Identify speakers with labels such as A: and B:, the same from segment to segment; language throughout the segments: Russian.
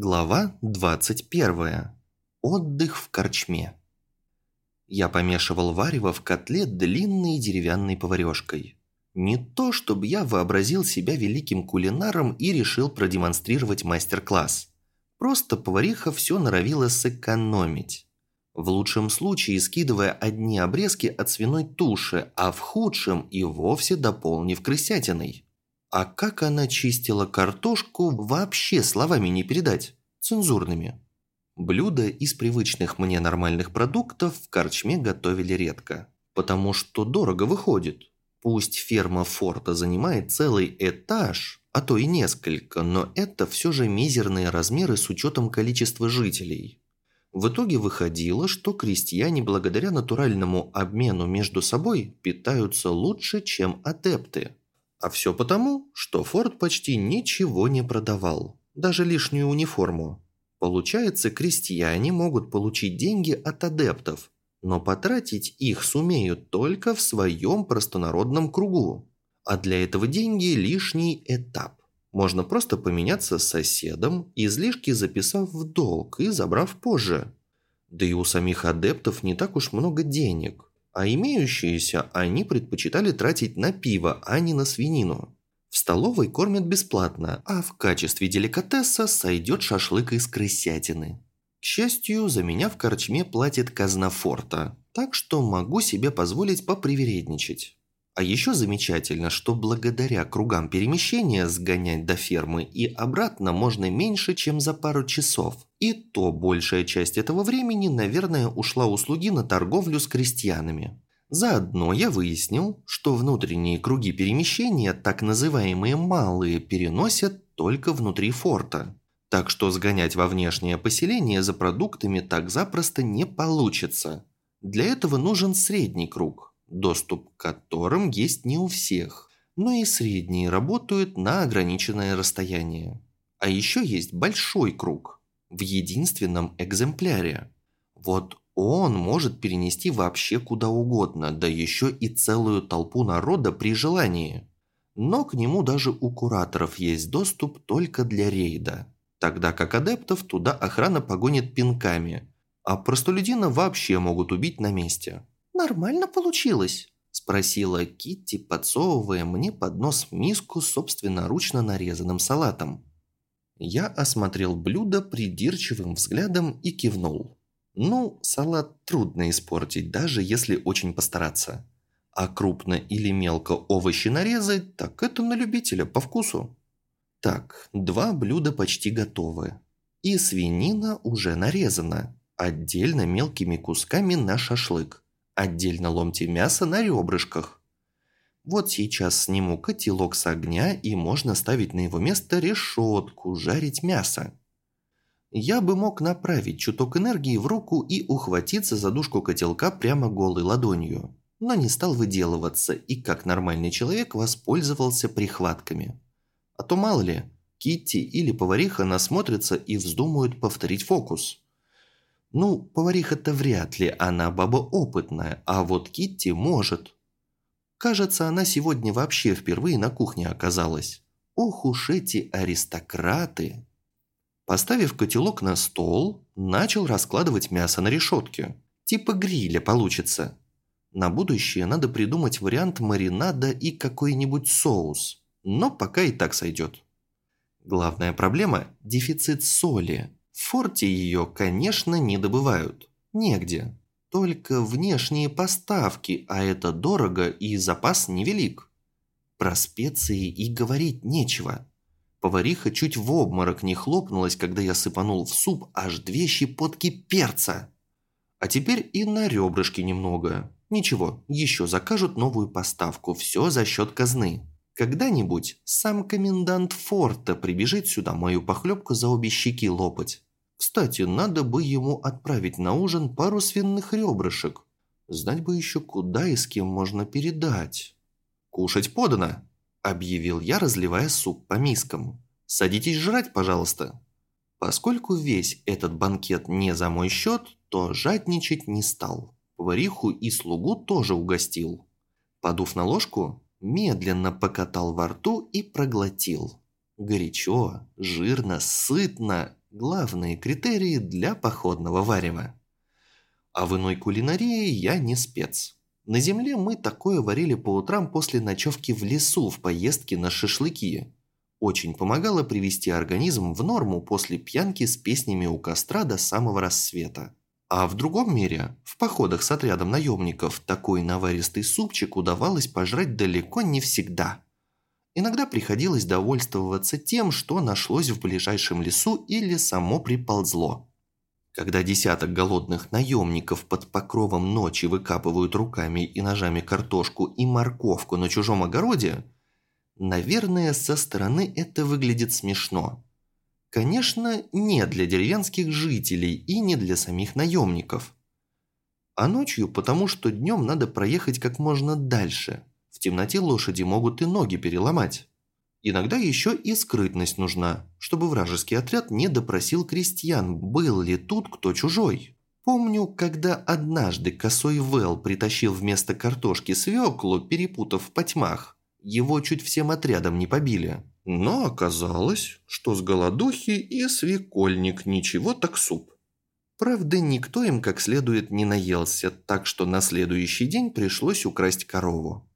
A: Глава 21. Отдых в корчме. Я помешивал варево в котле длинной деревянной поварешкой. Не то, чтобы я вообразил себя великим кулинаром и решил продемонстрировать мастер-класс. Просто повариха все норовила сэкономить. В лучшем случае скидывая одни обрезки от свиной туши, а в худшем и вовсе дополнив крысятиной. А как она чистила картошку, вообще словами не передать, цензурными. Блюда из привычных мне нормальных продуктов в корчме готовили редко, потому что дорого выходит. Пусть ферма форта занимает целый этаж, а то и несколько, но это все же мизерные размеры с учетом количества жителей. В итоге выходило, что крестьяне благодаря натуральному обмену между собой питаются лучше, чем адепты. А все потому, что Форд почти ничего не продавал, даже лишнюю униформу. Получается, крестьяне могут получить деньги от адептов, но потратить их сумеют только в своем простонародном кругу. А для этого деньги – лишний этап. Можно просто поменяться с соседом, излишки записав в долг и забрав позже. Да и у самих адептов не так уж много денег а имеющиеся они предпочитали тратить на пиво, а не на свинину. В столовой кормят бесплатно, а в качестве деликатеса сойдет шашлык из крысятины. К счастью, за меня в корчме платит казна форта, так что могу себе позволить попривередничать. А еще замечательно, что благодаря кругам перемещения сгонять до фермы и обратно можно меньше, чем за пару часов. И то большая часть этого времени, наверное, ушла услуги на торговлю с крестьянами. Заодно я выяснил, что внутренние круги перемещения, так называемые «малые», переносят только внутри форта. Так что сгонять во внешнее поселение за продуктами так запросто не получится. Для этого нужен средний круг доступ к которым есть не у всех, но и средние работают на ограниченное расстояние. А еще есть большой круг в единственном экземпляре. Вот он может перенести вообще куда угодно, да еще и целую толпу народа при желании. Но к нему даже у кураторов есть доступ только для рейда, тогда как адептов туда охрана погонит пинками, а простолюдина вообще могут убить на месте.
B: «Нормально получилось?»
A: – спросила Китти, подсовывая мне под нос миску с собственноручно нарезанным салатом. Я осмотрел блюдо придирчивым взглядом и кивнул. Ну, салат трудно испортить, даже если очень постараться. А крупно или мелко овощи нарезать, так это на любителя, по вкусу. Так, два блюда почти готовы. И свинина уже нарезана, отдельно мелкими кусками на шашлык. Отдельно ломти мяса на ребрышках. Вот сейчас сниму котелок с огня и можно ставить на его место решетку, жарить мясо. Я бы мог направить чуток энергии в руку и ухватиться за дужку котелка прямо голой ладонью, но не стал выделываться и, как нормальный человек, воспользовался прихватками. А то мало ли, Китти или повариха насмотрятся и вздумают повторить фокус. Ну, повариха-то вряд ли, она баба опытная, а вот Китти может. Кажется, она сегодня вообще впервые на кухне оказалась. Ох уж эти аристократы! Поставив котелок на стол, начал раскладывать мясо на решетке. Типа гриля получится. На будущее надо придумать вариант маринада и какой-нибудь соус. Но пока и так сойдет. Главная проблема – дефицит соли. Форте ее, конечно, не добывают. Негде. Только внешние поставки, а это дорого и запас невелик. Про специи и говорить нечего. Повариха чуть в обморок не хлопнулась, когда я сыпанул в суп аж две щепотки перца. А теперь и на ребрышки немного. Ничего, еще закажут новую поставку, все за счет казны. Когда-нибудь сам комендант форта прибежит сюда мою похлебку за обе щеки лопать. Кстати, надо бы ему отправить на ужин пару свиных ребрышек. Знать бы еще, куда и с кем можно передать. «Кушать подано!» – объявил я, разливая суп по мискам. «Садитесь жрать, пожалуйста». Поскольку весь этот банкет не за мой счет, то жадничать не стал. Повариху и слугу тоже угостил. Подув на ложку, медленно покатал во рту и проглотил. Горячо, жирно, сытно – главные критерии для походного варева. А в иной кулинарии я не спец. На земле мы такое варили по утрам после ночевки в лесу в поездке на шашлыки. Очень помогало привести организм в норму после пьянки с песнями у костра до самого рассвета. А в другом мире, в походах с отрядом наемников, такой наваристый супчик удавалось пожрать далеко не всегда. Иногда приходилось довольствоваться тем, что нашлось в ближайшем лесу или само приползло. Когда десяток голодных наемников под покровом ночи выкапывают руками и ножами картошку и морковку на чужом огороде, наверное, со стороны это выглядит смешно. Конечно, не для деревенских жителей и не для самих наемников. А ночью, потому что днем надо проехать как можно дальше. В темноте лошади могут и ноги переломать. Иногда еще и скрытность нужна, чтобы вражеский отряд не допросил крестьян, был ли тут кто чужой. Помню, когда однажды косой Вэл притащил вместо картошки свеклу, перепутав в потьмах, его чуть всем отрядом не побили. Но оказалось, что с голодухи и свекольник ничего так суп. Правда, никто им как следует не наелся, так что на следующий день пришлось украсть корову.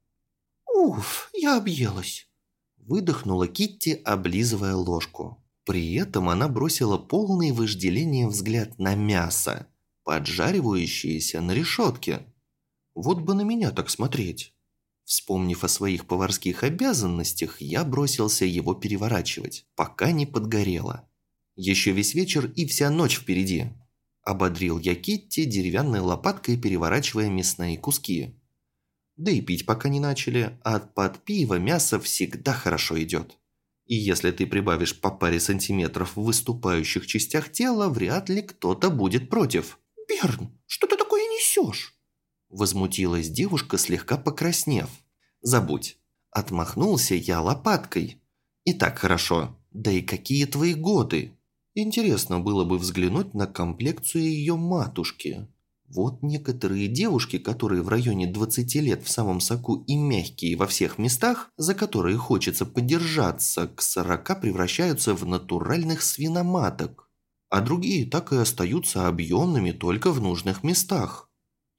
B: «Уф, я объелась!»
A: Выдохнула Китти, облизывая ложку. При этом она бросила полный вожделение взгляд на мясо, поджаривающееся на решетке. Вот бы на меня так смотреть. Вспомнив о своих поварских обязанностях, я бросился его переворачивать, пока не подгорело. Еще весь вечер и вся ночь впереди. Ободрил я Китти деревянной лопаткой, переворачивая мясные куски. Да и пить пока не начали, а под пиво мясо всегда хорошо идет. И если ты прибавишь по паре сантиметров в выступающих частях тела, вряд ли кто-то будет против.
B: «Берн, что ты такое несешь?»
A: Возмутилась девушка, слегка покраснев. «Забудь». Отмахнулся я лопаткой. «И так хорошо. Да и какие твои годы?» Интересно было бы взглянуть на комплекцию ее матушки. Вот некоторые девушки, которые в районе 20 лет в самом соку и мягкие во всех местах, за которые хочется подержаться, к 40 превращаются в натуральных свиноматок. А другие так и остаются объемными только в нужных местах.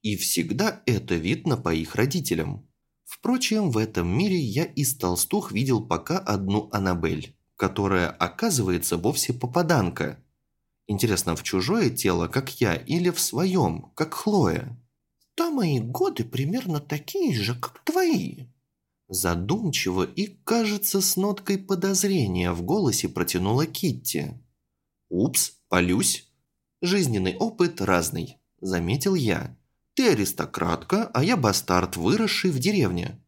A: И всегда это видно по их родителям. Впрочем, в этом мире я из толстух видел пока одну Аннабель, которая, оказывается, вовсе попаданка. Интересно, в чужое тело, как я, или в своем, как Хлоя?
B: Да мои годы примерно такие же, как твои.
A: Задумчиво и, кажется, с ноткой подозрения в голосе протянула Китти. «Упс, полюсь. Жизненный опыт разный», – заметил я. Ты аристократка, а я бастард, выросший в деревне».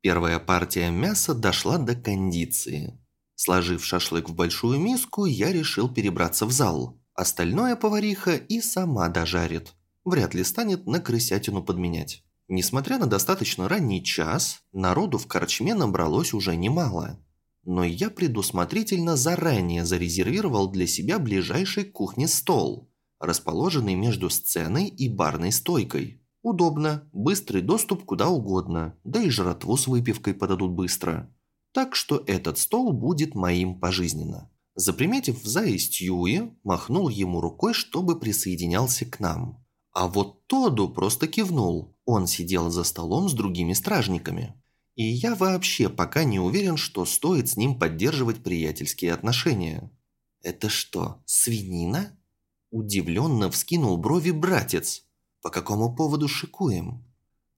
A: Первая партия мяса дошла до кондиции. Сложив шашлык в большую миску, я решил перебраться в зал. Остальное повариха и сама дожарит. Вряд ли станет на крысятину подменять. Несмотря на достаточно ранний час, народу в корчме набралось уже немало. Но я предусмотрительно заранее зарезервировал для себя ближайший к кухне стол расположенный между сценой и барной стойкой. Удобно, быстрый доступ куда угодно, да и жратву с выпивкой подадут быстро. Так что этот стол будет моим пожизненно. Заприметив Зая Стьюи, махнул ему рукой, чтобы присоединялся к нам. А вот Тоду просто кивнул. Он сидел за столом с другими стражниками. И я вообще пока не уверен, что стоит с ним поддерживать приятельские отношения. Это что, свинина? Удивленно вскинул брови братец. «По какому поводу шикуем?»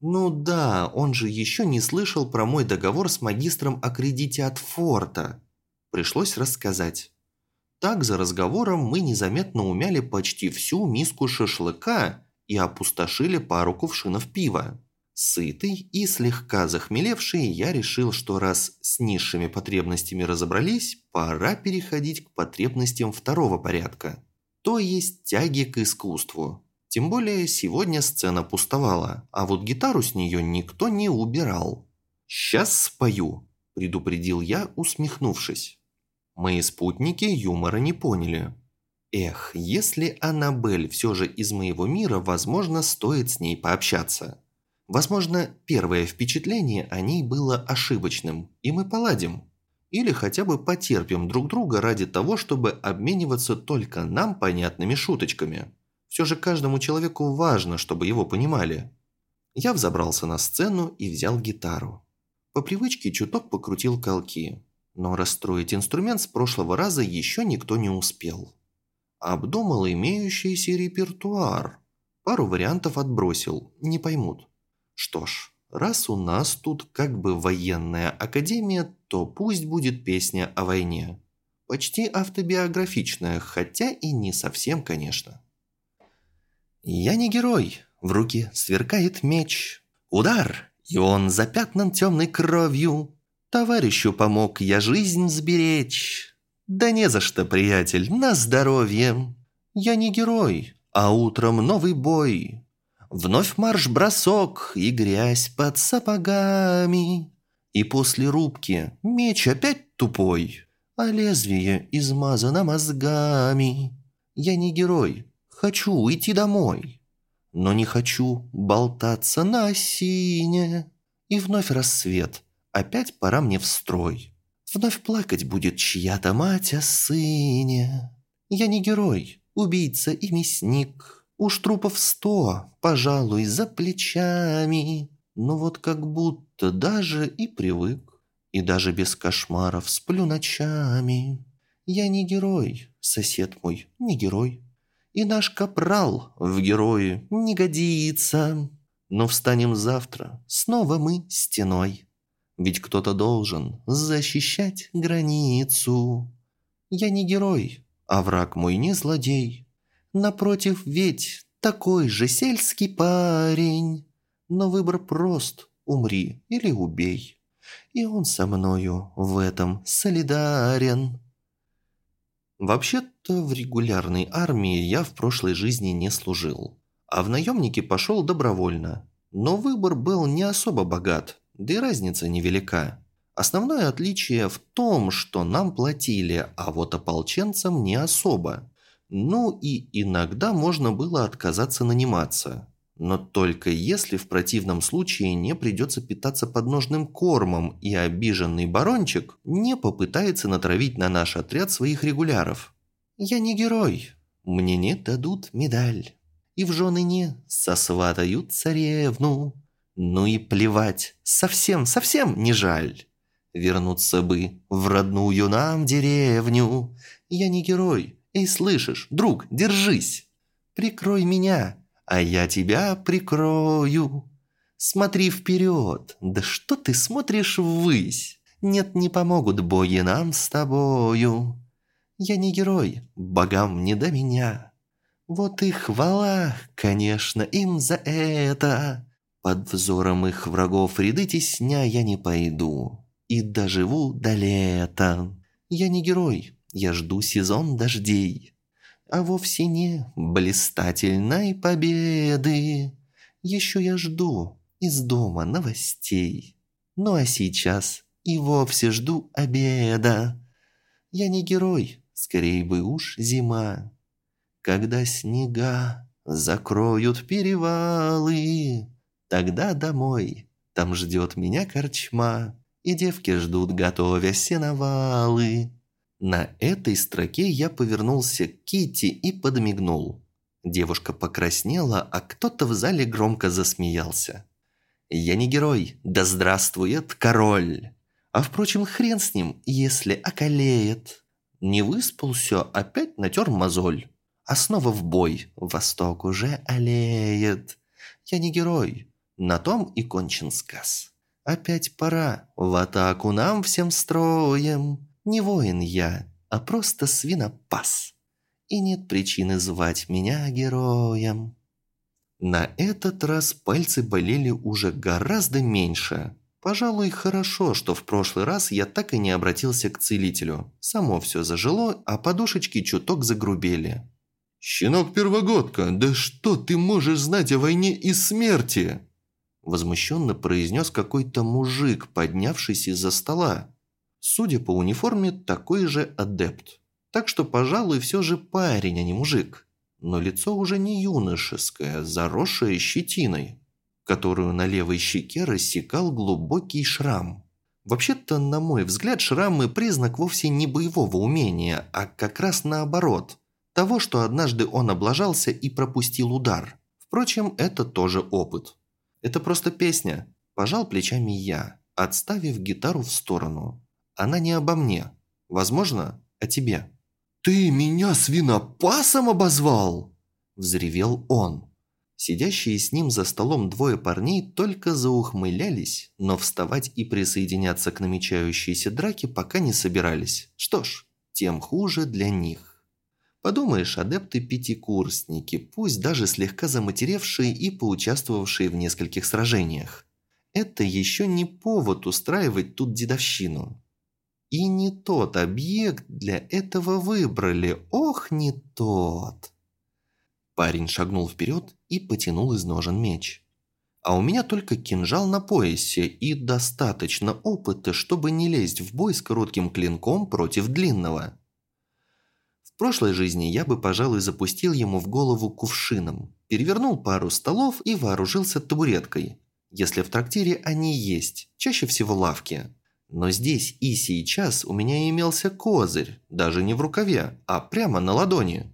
A: «Ну да, он же еще не слышал про мой договор с магистром о кредите от форта». Пришлось рассказать. Так за разговором мы незаметно умяли почти всю миску шашлыка и опустошили пару кувшинов пива. Сытый и слегка захмелевший, я решил, что раз с низшими потребностями разобрались, пора переходить к потребностям второго порядка то есть тяги к искусству. Тем более сегодня сцена пустовала, а вот гитару с нее никто не убирал. «Сейчас спою», – предупредил я, усмехнувшись. Мои спутники юмора не поняли. Эх, если Аннабель все же из моего мира, возможно, стоит с ней пообщаться. Возможно, первое впечатление о ней было ошибочным, и мы поладим. Или хотя бы потерпим друг друга ради того, чтобы обмениваться только нам понятными шуточками. Все же каждому человеку важно, чтобы его понимали. Я взобрался на сцену и взял гитару. По привычке чуток покрутил колки, но расстроить инструмент с прошлого раза еще никто не успел. Обдумал имеющийся репертуар. Пару вариантов отбросил, не поймут. Что ж, раз у нас тут как бы военная академия, то пусть будет песня о войне. Почти автобиографичная, хотя и не совсем, конечно. «Я не герой», в руке сверкает меч. Удар, и он запятнан темной кровью. Товарищу помог я жизнь сберечь. Да не за что, приятель, на здоровье. Я не герой, а утром новый бой. Вновь марш-бросок и грязь под сапогами. И после рубки меч опять тупой, а лезвие измазано мозгами. Я не герой, хочу уйти домой. Но не хочу болтаться на сине. И вновь рассвет, опять пора мне в строй. Вновь плакать будет чья-то мать о сыне. Я не герой, убийца и мясник. Уж трупов сто, пожалуй, за плечами. Но вот как будто даже и привык. И даже без кошмаров сплю ночами. Я не герой, сосед мой, не герой. И наш капрал в герои не годится. Но встанем завтра, снова мы стеной. Ведь кто-то должен защищать границу. Я не герой, а враг мой не злодей. Напротив, ведь такой же сельский парень. Но выбор прост – умри или убей. И он со мною в этом солидарен. Вообще-то в регулярной армии я в прошлой жизни не служил. А в наемники пошел добровольно. Но выбор был не особо богат да и разница невелика. Основное отличие в том, что нам платили, а вот ополченцам не особо. Ну и иногда можно было отказаться наниматься. Но только если в противном случае не придется питаться подножным кормом и обиженный барончик не попытается натравить на наш отряд своих регуляров. «Я не герой, мне не дадут медаль, и в жены не сосватают царевну». Ну и плевать, совсем, совсем не жаль. Вернуться бы в родную нам деревню. Я не герой. Эй, слышишь, друг, держись. Прикрой меня, а я тебя прикрою. Смотри вперед, да что ты смотришь ввысь? Нет, не помогут боги нам с тобою. Я не герой, богам не до меня. Вот и хвала, конечно, им за это. Под взором их врагов ряды тесня я не пойду И доживу до лета. Я не герой, я жду сезон дождей, А вовсе не блистательной победы. Еще я жду из дома новостей. Ну а сейчас и вовсе жду обеда. Я не герой, скорее бы уж зима. Когда снега закроют перевалы, Тогда домой, там ждет меня корчма, И девки ждут, готовя сеновалы. На этой строке я повернулся к Кити и подмигнул. Девушка покраснела, а кто-то в зале громко засмеялся. «Я не герой, да здравствует король!» А впрочем, хрен с ним, если околеет. Не выспался, опять натер мозоль. А снова в бой, восток уже олеет. Я не герой, на том и кончен сказ. Опять пора в атаку нам всем строем. Не воин я, а просто свинопас. И нет причины звать меня героем. На этот раз пальцы болели уже гораздо меньше. Пожалуй, хорошо, что в прошлый раз я так и не обратился к целителю. Само все зажило, а подушечки чуток загрубели.
C: «Щенок-первогодка, да что ты можешь знать о войне и смерти?»
A: Возмущенно произнес какой-то мужик, поднявшись из-за стола. Судя по униформе, такой же адепт. Так что, пожалуй, все же парень, а не мужик. Но лицо уже не юношеское, заросшее щетиной, которую на левой щеке рассекал глубокий шрам. Вообще-то, на мой взгляд, шрамы – признак вовсе не боевого умения, а как раз наоборот. Того, что однажды он облажался и пропустил удар. Впрочем, это тоже опыт. Это просто песня. Пожал плечами я, отставив гитару в сторону. Она не обо мне. Возможно, о тебе.
C: «Ты меня свинопасом обозвал?»
A: Взревел он. Сидящие с ним за столом двое парней только заухмылялись, но вставать и присоединяться к намечающейся драке пока не собирались. Что ж, тем хуже для них. Подумаешь, адепты-пятикурсники, пусть даже слегка заматеревшие и поучаствовавшие в нескольких сражениях. Это еще не повод устраивать тут дедовщину. И не тот объект для этого выбрали, ох, не тот. Парень шагнул вперед и потянул из ножен меч. А у меня только кинжал на поясе и достаточно опыта, чтобы не лезть в бой с коротким клинком против длинного. В прошлой жизни я бы, пожалуй, запустил ему в голову кувшином, перевернул пару столов и вооружился табуреткой, если в трактире они есть, чаще всего лавки. Но здесь и сейчас у меня имелся козырь, даже не в рукаве, а прямо на ладони.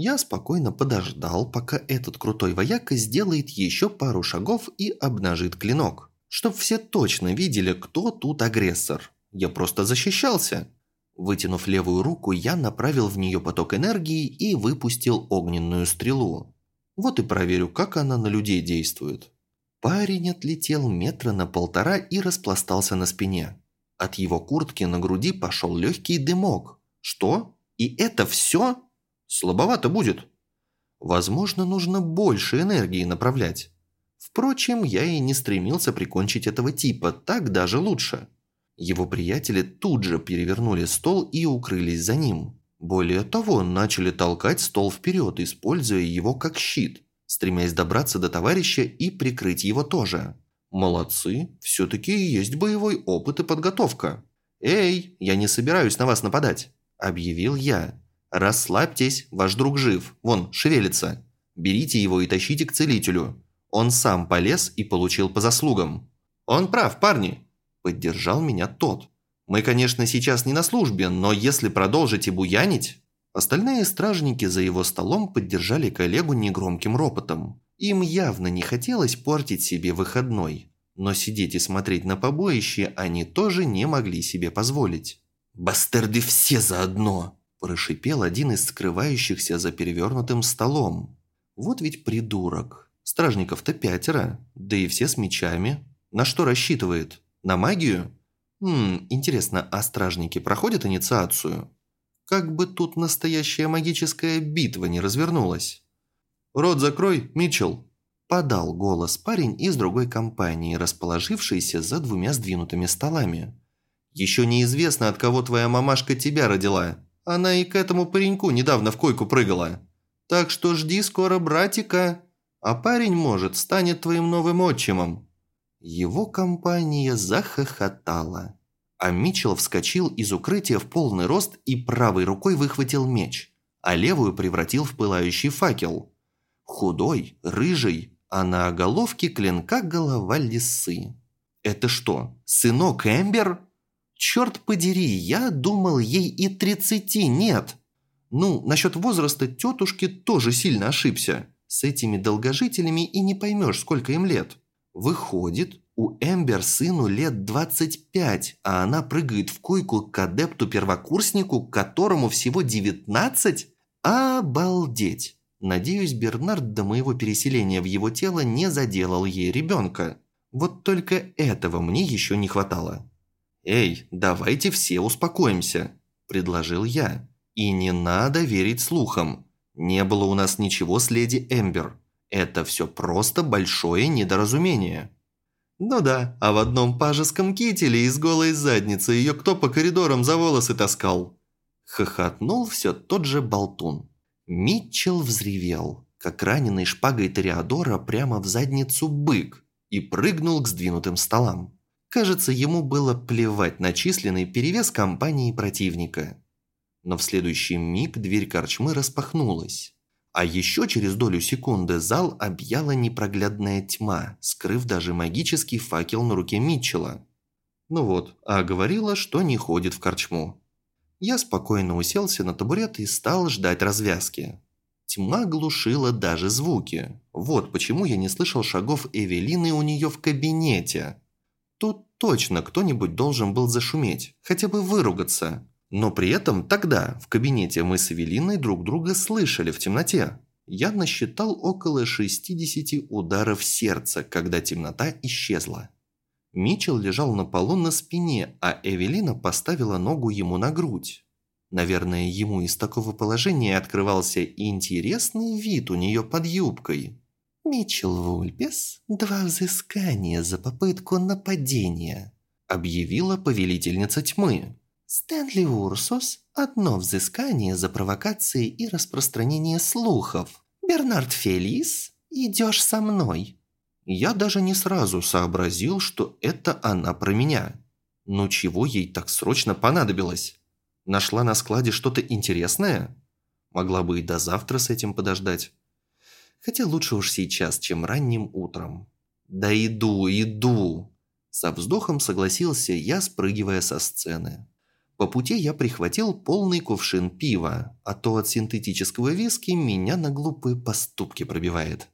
A: Я спокойно подождал, пока этот крутой вояка сделает еще пару шагов и обнажит клинок. Чтоб все точно видели, кто тут агрессор. Я просто защищался. Вытянув левую руку, я направил в нее поток энергии и выпустил огненную стрелу. Вот и проверю, как она на людей действует. Парень отлетел метра на полтора и распластался на спине. От его куртки на груди пошел легкий дымок. Что? И это все? Слабовато будет. Возможно, нужно больше энергии направлять. Впрочем, я и не стремился прикончить этого типа, так даже лучше. Его приятели тут же перевернули стол и укрылись за ним. Более того, начали толкать стол вперед, используя его как щит, стремясь добраться до товарища и прикрыть его тоже. Молодцы, все-таки есть боевой опыт и подготовка. «Эй, я не собираюсь на вас нападать», – объявил я. «Расслабьтесь, ваш друг жив, вон, шевелится. Берите его и тащите к целителю. Он сам полез и получил по заслугам». «Он прав, парни», – поддержал меня тот. «Мы, конечно, сейчас не на службе, но если продолжите буянить...» Остальные стражники за его столом поддержали коллегу негромким ропотом. Им явно не хотелось портить себе выходной, но сидеть и смотреть на побоище они тоже не могли себе позволить. «Бастерды все заодно!» Прошипел один из скрывающихся за перевернутым столом. Вот ведь придурок. Стражников-то пятеро, да и все с мечами. На что рассчитывает? На магию? Хм, интересно, а стражники проходят инициацию? Как бы тут настоящая магическая битва не развернулась. «Рот закрой, Митчелл!» Подал голос парень из другой компании, расположившийся за двумя сдвинутыми столами. «Еще неизвестно, от кого твоя мамашка тебя родила. Она и к этому пареньку недавно в койку прыгала. Так что жди скоро братика, а парень, может, станет твоим новым отчимом». Его компания захохотала. А Митчелл вскочил из укрытия в полный рост и правой рукой выхватил меч, а левую превратил в пылающий факел. Худой, рыжий, а на оголовке клинка голова лисы. «Это что, сынок Эмбер?» Черт подери, я думал, ей и тридцати нет. Ну, насчет возраста тетушки тоже сильно ошибся. С этими долгожителями и не поймешь, сколько им лет. Выходит, у Эмбер сыну лет 25, а она прыгает в койку к адепту-первокурснику, которому всего 19? Обалдеть! Надеюсь, Бернард до моего переселения в его тело не заделал ей ребенка. Вот только этого мне еще не хватало. «Эй, давайте все успокоимся», – предложил я. «И не надо верить слухам. Не было у нас ничего с леди Эмбер. Это все просто большое недоразумение». «Ну да, а в одном пажеском кителе из голой задницы ее кто по коридорам за волосы таскал?» Хохотнул все тот же болтун. Митчелл взревел, как раненый шпагой Тореадора прямо в задницу бык, и прыгнул к сдвинутым столам. Кажется, ему было плевать на численный перевес компании противника. Но в следующий миг дверь корчмы распахнулась. А еще через долю секунды зал объяла непроглядная тьма, скрыв даже магический факел на руке Митчелла. Ну вот, а говорила, что не ходит в корчму. Я спокойно уселся на табурет и стал ждать развязки. Тьма глушила даже звуки. Вот почему я не слышал шагов Эвелины у нее в кабинете. Тут точно кто-нибудь должен был зашуметь, хотя бы выругаться. Но при этом тогда в кабинете мы с Эвелиной друг друга слышали в темноте. Я насчитал около 60 ударов сердца, когда темнота исчезла. Митчелл лежал на полу на спине, а Эвелина поставила ногу ему на грудь. Наверное, ему из такого положения открывался интересный вид у нее под юбкой.
B: «Митчелл Вульпес, два взыскания за попытку нападения»,
A: объявила повелительница тьмы.
B: «Стэнли Урсус, одно взыскание за провокации и распространение слухов. Бернард Фелис, идешь со мной».
A: Я даже не сразу сообразил, что это она про меня. Но чего ей так срочно понадобилось? Нашла на складе что-то интересное? Могла бы и до завтра с этим подождать. Хотя лучше уж сейчас, чем ранним утром. «Да иду, иду!» Со вздохом согласился я, спрыгивая со сцены. По пути я прихватил полный кувшин пива, а то от синтетического виски меня на глупые поступки пробивает.